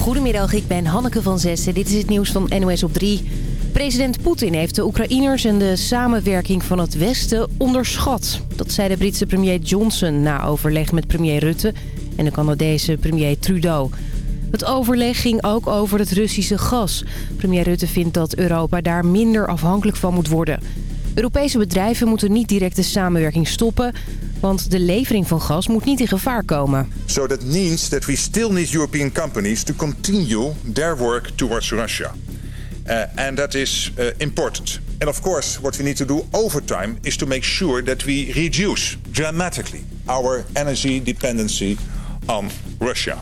Goedemiddag, ik ben Hanneke van Zessen. Dit is het nieuws van NOS op 3. President Poetin heeft de Oekraïners en de samenwerking van het Westen onderschat. Dat zei de Britse premier Johnson na overleg met premier Rutte en de Canadese premier Trudeau. Het overleg ging ook over het Russische gas. Premier Rutte vindt dat Europa daar minder afhankelijk van moet worden. Europese bedrijven moeten niet direct de samenwerking stoppen... want de levering van gas moet niet in gevaar komen. So that means that we still need European companies to continue their work towards Russia. Uh, and that is uh, important. And of course, what we need to do over time is to make sure that we reduce dramatically our energy dependency on Russia.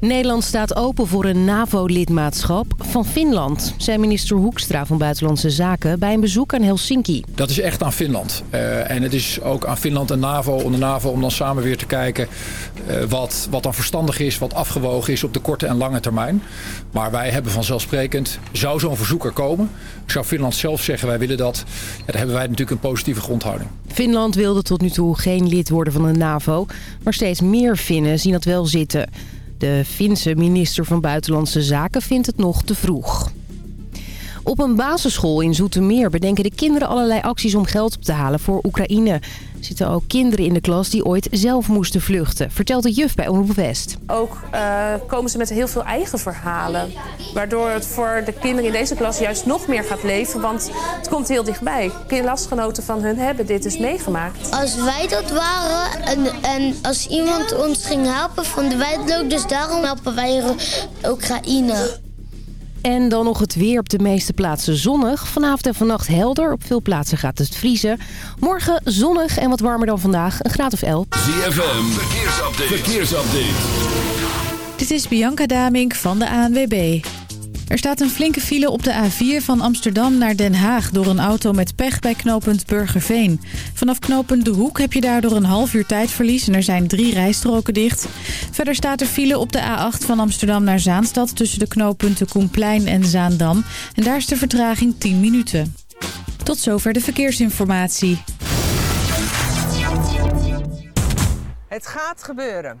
Nederland staat open voor een NAVO-lidmaatschap van Finland... zei minister Hoekstra van Buitenlandse Zaken bij een bezoek aan Helsinki. Dat is echt aan Finland. Uh, en het is ook aan Finland en NAVO, onder NAVO om dan samen weer te kijken... Uh, wat, wat dan verstandig is, wat afgewogen is op de korte en lange termijn. Maar wij hebben vanzelfsprekend, zou zo'n verzoek er komen... zou Finland zelf zeggen wij willen dat... Ja, dan hebben wij natuurlijk een positieve grondhouding. Finland wilde tot nu toe geen lid worden van de NAVO... maar steeds meer Finnen zien dat wel zitten... De Finse minister van Buitenlandse Zaken vindt het nog te vroeg. Op een basisschool in Zoetermeer bedenken de kinderen allerlei acties om geld op te halen voor Oekraïne. Er zitten ook kinderen in de klas die ooit zelf moesten vluchten, vertelt de juf bij Omroep West. Ook uh, komen ze met heel veel eigen verhalen. Waardoor het voor de kinderen in deze klas juist nog meer gaat leven, want het komt heel dichtbij. Lastgenoten van hun hebben dit dus meegemaakt. Als wij dat waren en, en als iemand ons ging helpen, vonden wij het leuk. Dus daarom helpen wij Oekraïne. En dan nog het weer op de meeste plaatsen zonnig. Vanavond en vannacht helder. Op veel plaatsen gaat het vriezen. Morgen zonnig en wat warmer dan vandaag. Een graad of 11. ZFM, verkeersupdate. verkeersupdate. Dit is Bianca Damink van de ANWB. Er staat een flinke file op de A4 van Amsterdam naar Den Haag... door een auto met pech bij knooppunt Burgerveen. Vanaf knooppunt De Hoek heb je daardoor een half uur tijdverlies... en er zijn drie rijstroken dicht. Verder staat er file op de A8 van Amsterdam naar Zaanstad... tussen de knooppunten Koenplein en Zaandam. En daar is de vertraging 10 minuten. Tot zover de verkeersinformatie. Het gaat gebeuren.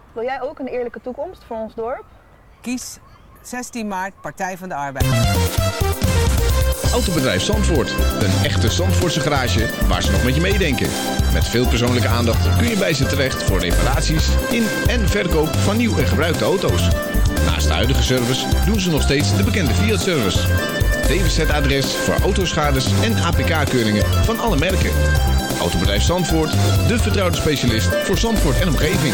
Wil jij ook een eerlijke toekomst voor ons dorp? Kies 16 maart Partij van de Arbeid. Autobedrijf Zandvoort. Een echte Zandvoortse garage waar ze nog met je meedenken. Met veel persoonlijke aandacht kun je bij ze terecht voor reparaties in en verkoop van nieuw en gebruikte auto's. Naast de huidige service doen ze nog steeds de bekende Fiat-service. DWZ-adres voor autoschades en APK-keuringen van alle merken. Autobedrijf Zandvoort, de vertrouwde specialist voor Zandvoort en omgeving.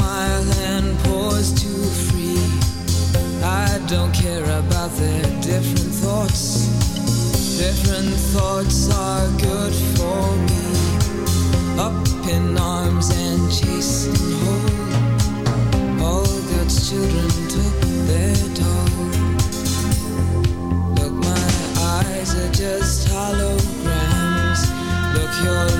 smile and to free. I don't care about their different thoughts. Different thoughts are good for me. Up in arms and. All God's children took their toll. Look, my eyes are just holograms. Look, your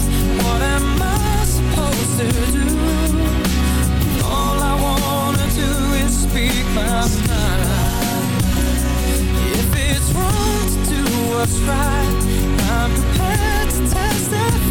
what's right. I'm prepared to test it.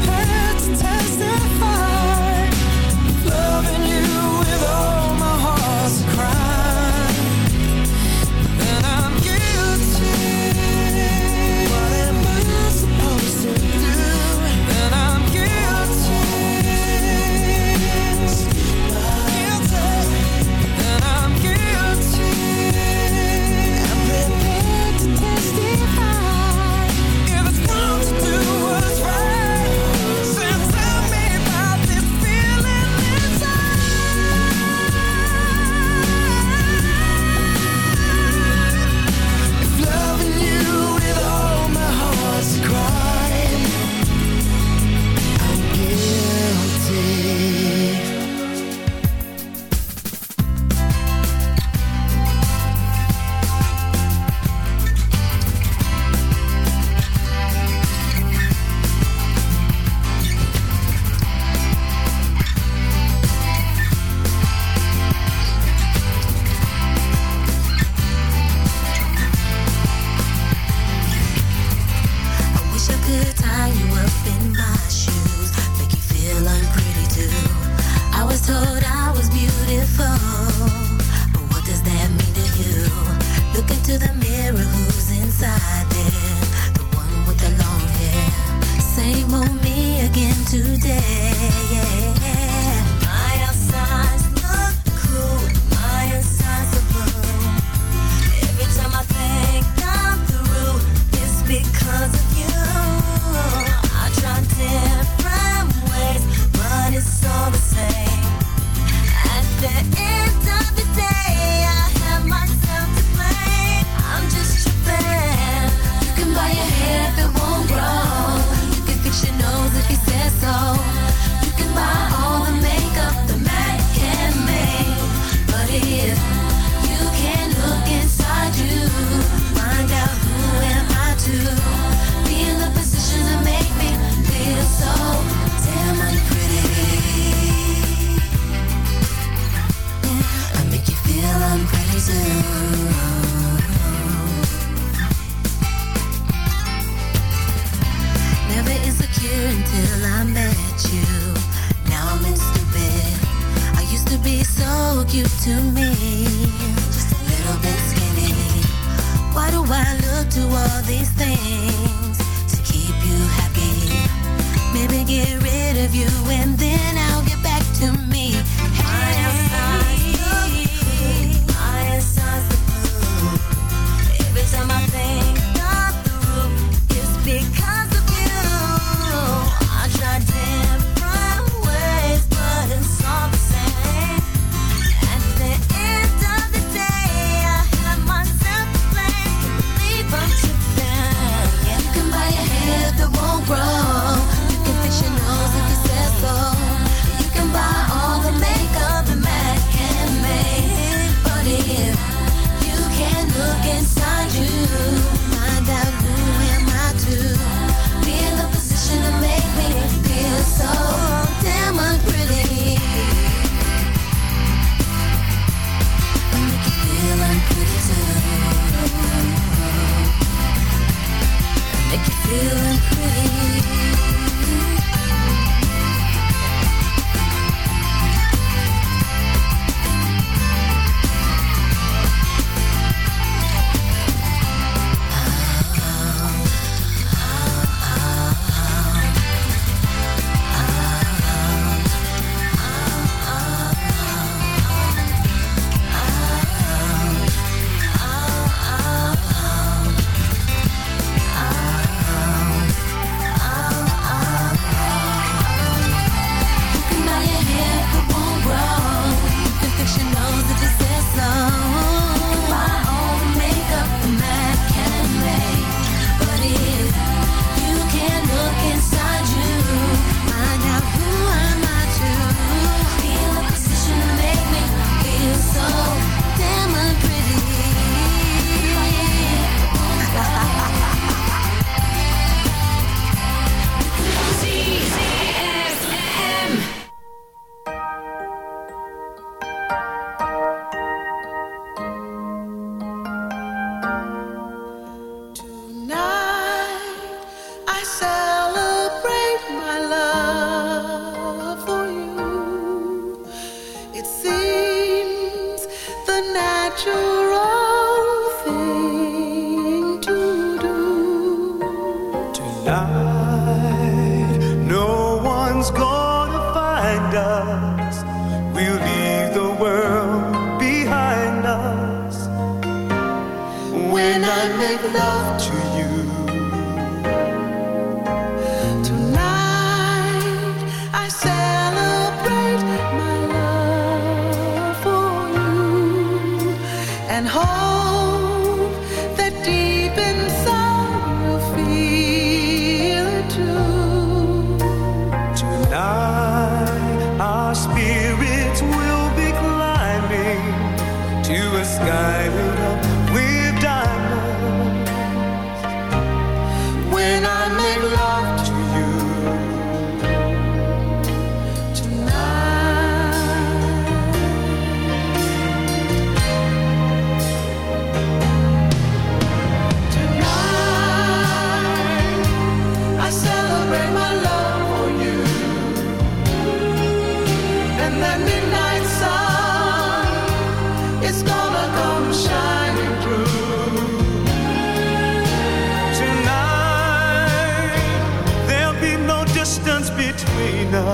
那句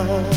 love.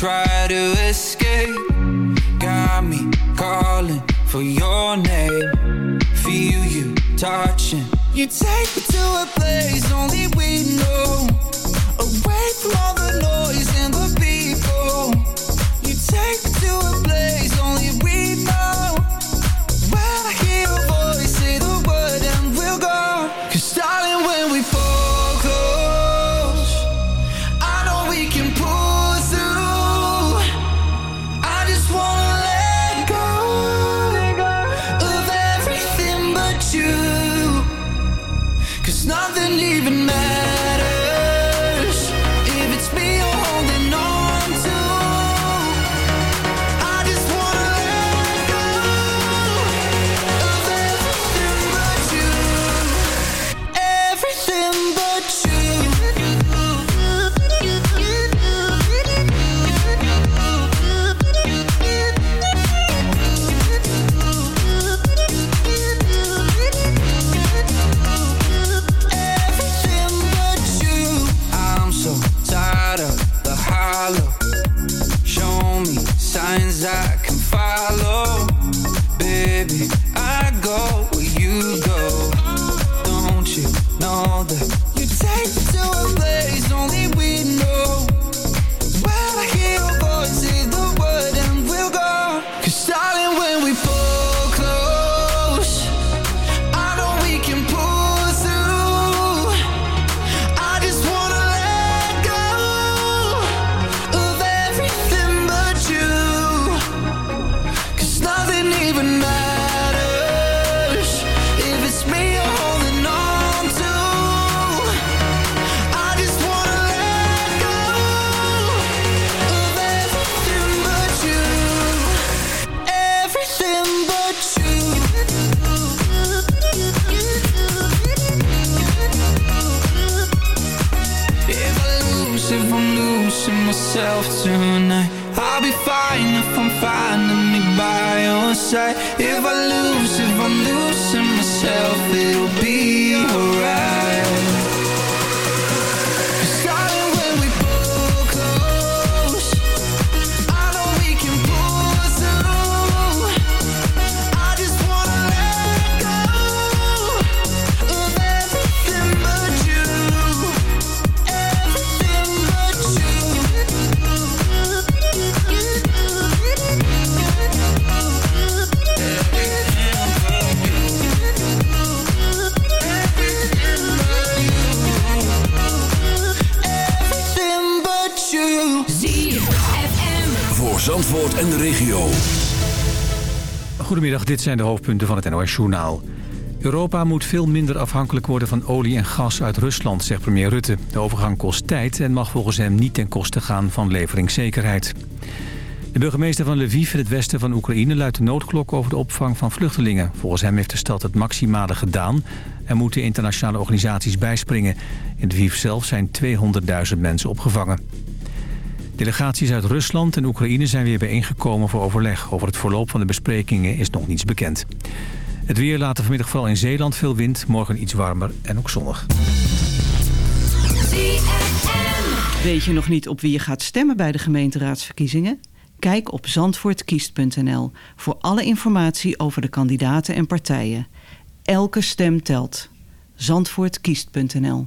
Try to escape. Got me calling for your name. Feel you touching. You take me to a place only we know. Dit zijn de hoofdpunten van het NOS-journaal. Europa moet veel minder afhankelijk worden van olie en gas uit Rusland, zegt premier Rutte. De overgang kost tijd en mag volgens hem niet ten koste gaan van leveringszekerheid. De burgemeester van Lviv in het westen van Oekraïne luidt de noodklok over de opvang van vluchtelingen. Volgens hem heeft de stad het maximale gedaan en moeten internationale organisaties bijspringen. In Lviv zelf zijn 200.000 mensen opgevangen. Delegaties uit Rusland en Oekraïne zijn weer bijeengekomen voor overleg. Over het verloop van de besprekingen is nog niets bekend. Het weer later vanmiddag vooral in Zeeland veel wind. Morgen iets warmer en ook zonnig. Weet je nog niet op wie je gaat stemmen bij de gemeenteraadsverkiezingen? Kijk op zandvoortkiest.nl voor alle informatie over de kandidaten en partijen. Elke stem telt. Zandvoortkiest.nl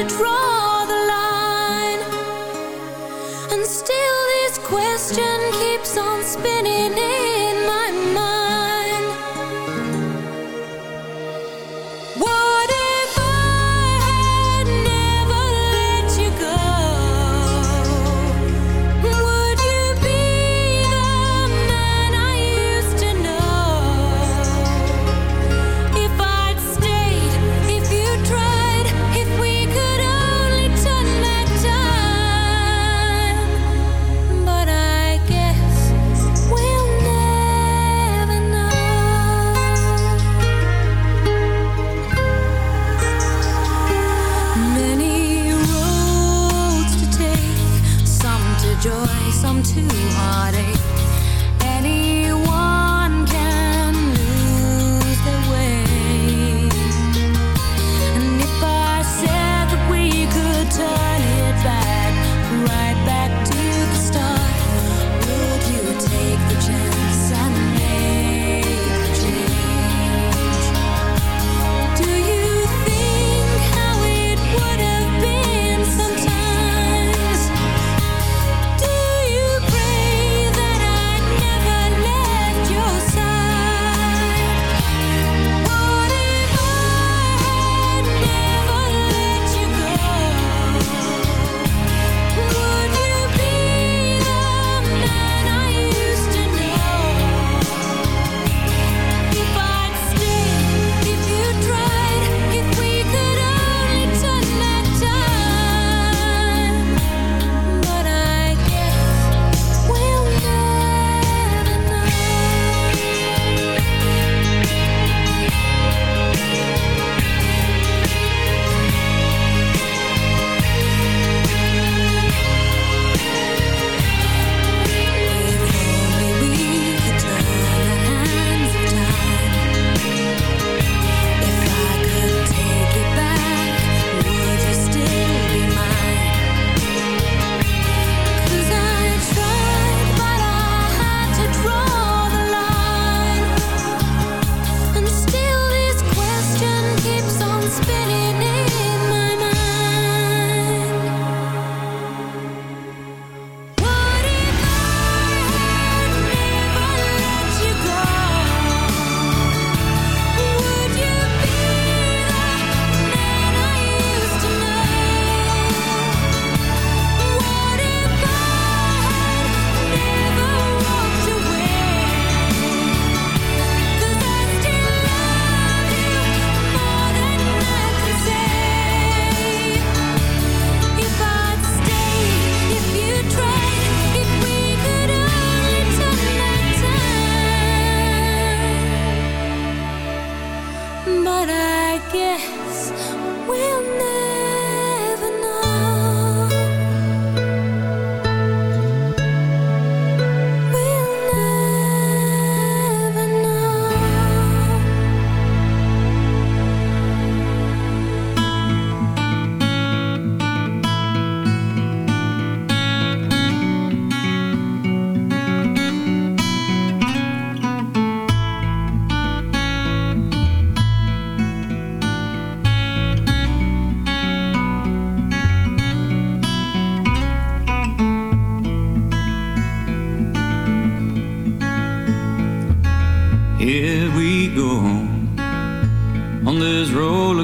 to draw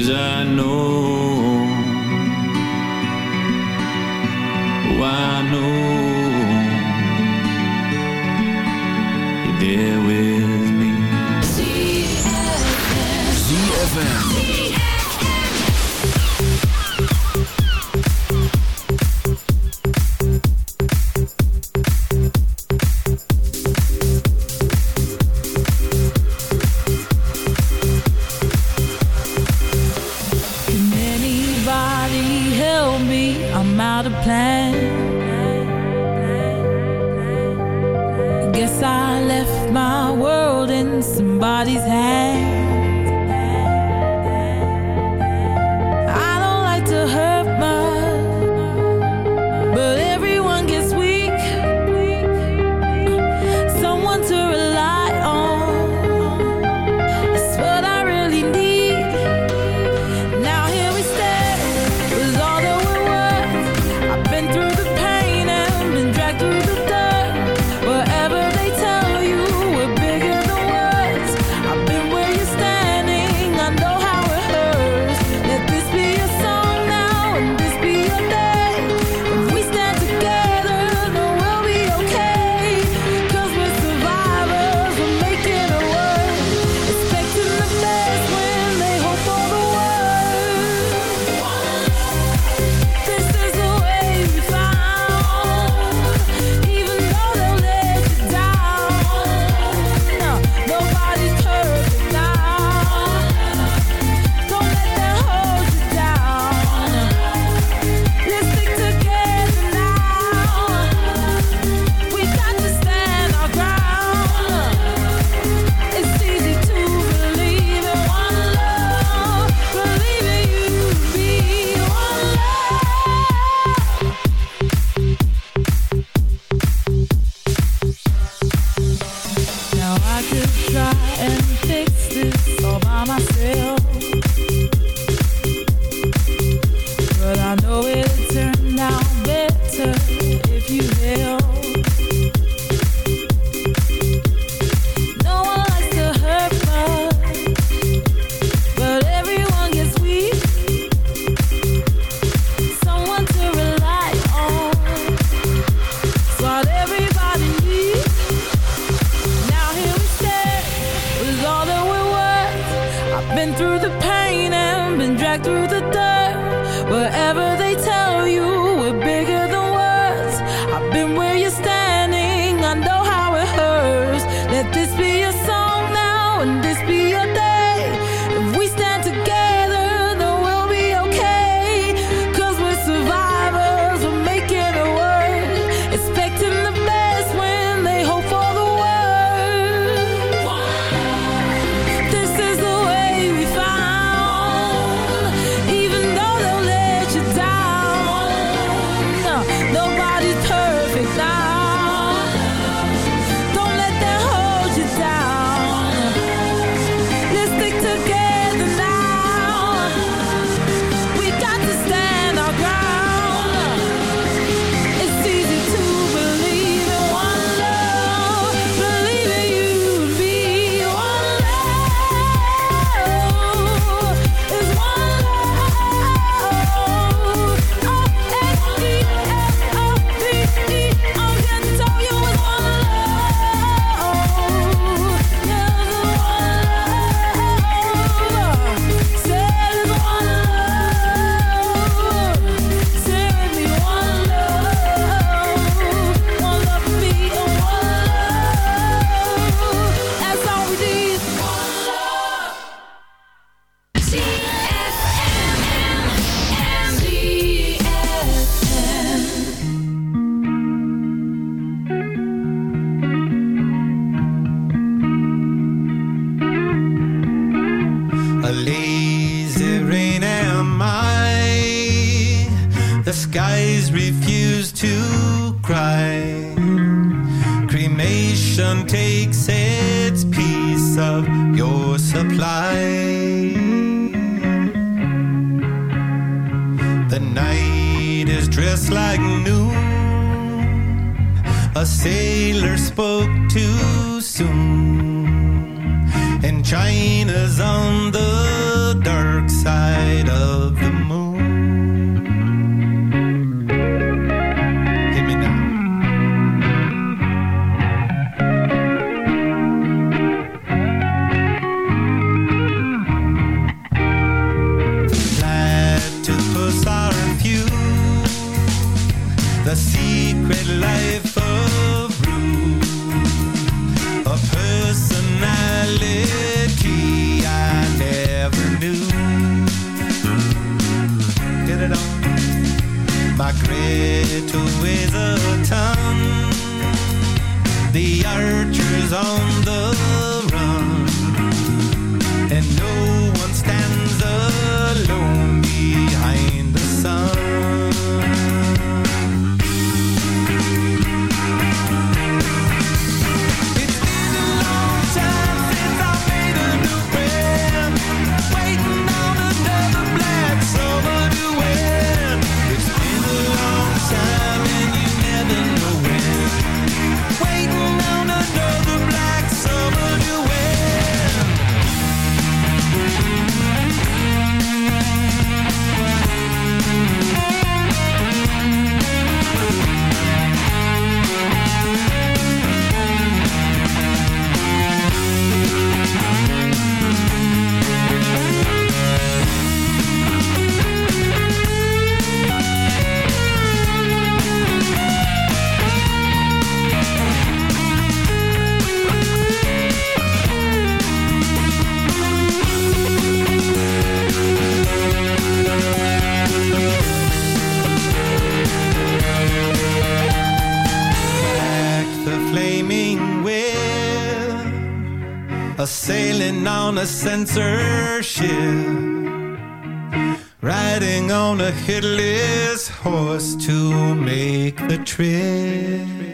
Cause I know, oh, I know, you're there with me. ZFM. by great with a tongue. The archers on the run, and no one stands alone. A sailing on a censorship Riding on a hitless horse to make the trip.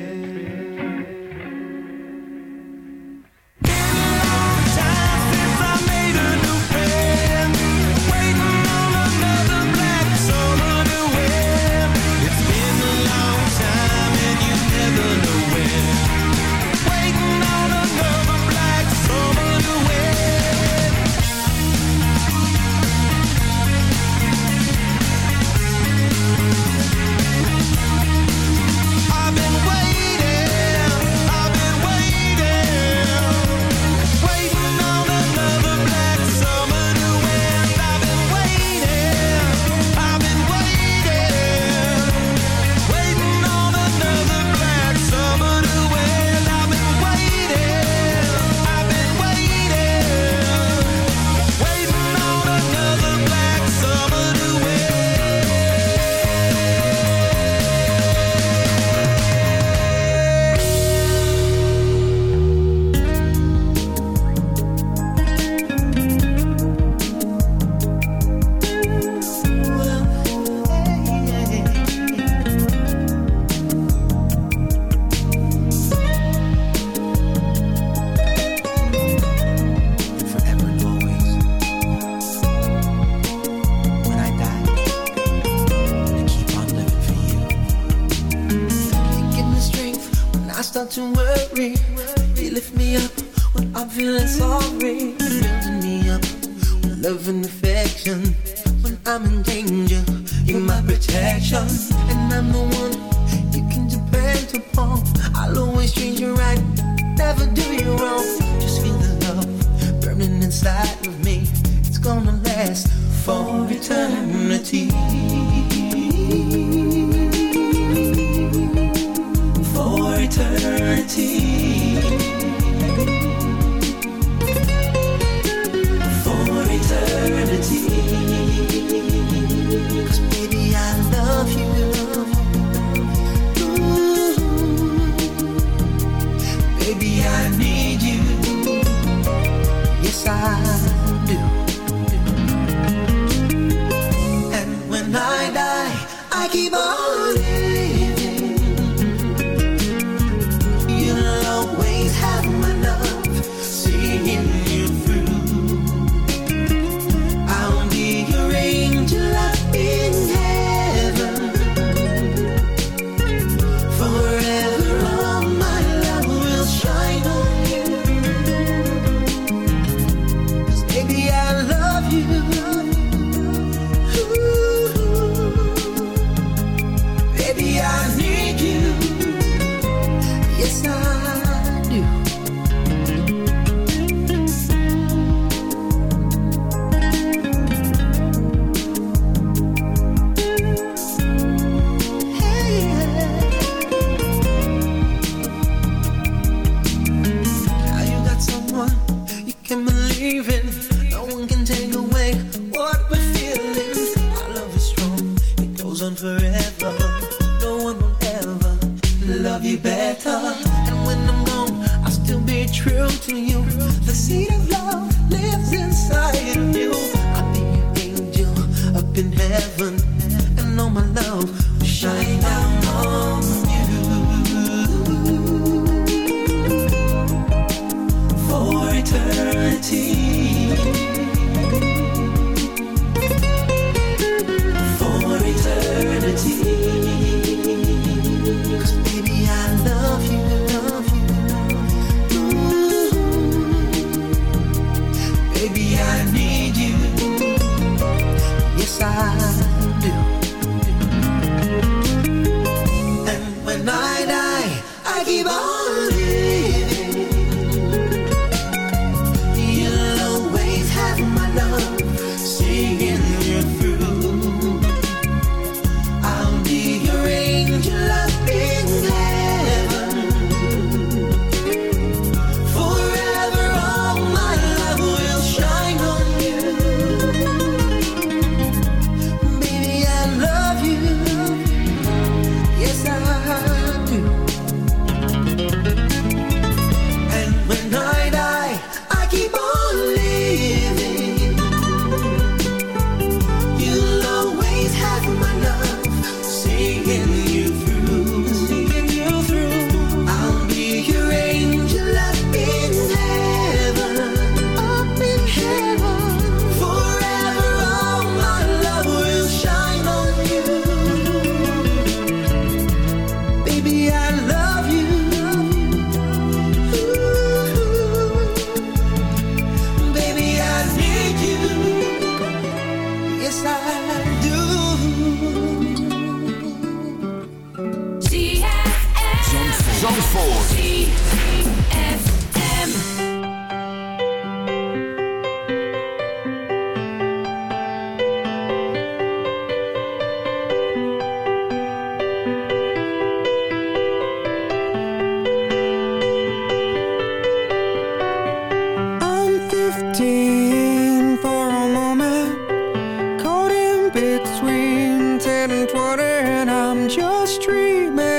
Just dreaming,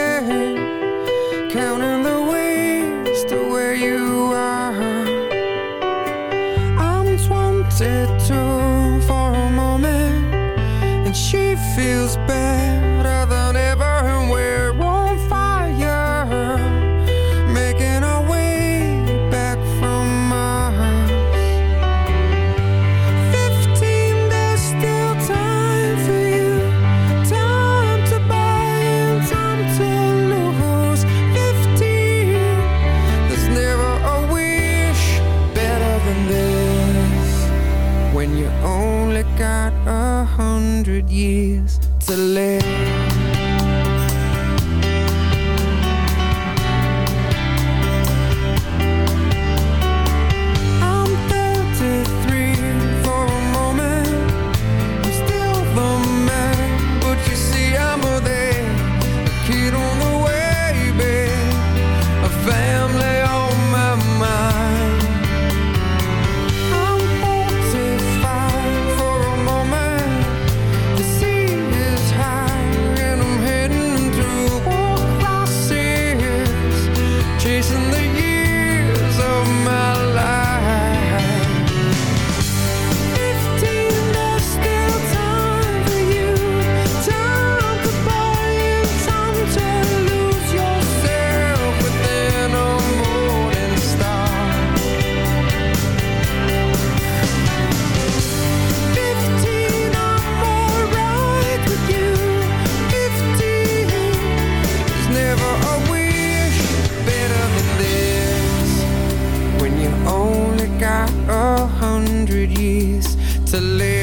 to live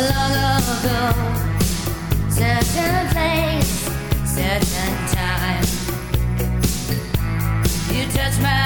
long ago. Certain place, certain time. You touch my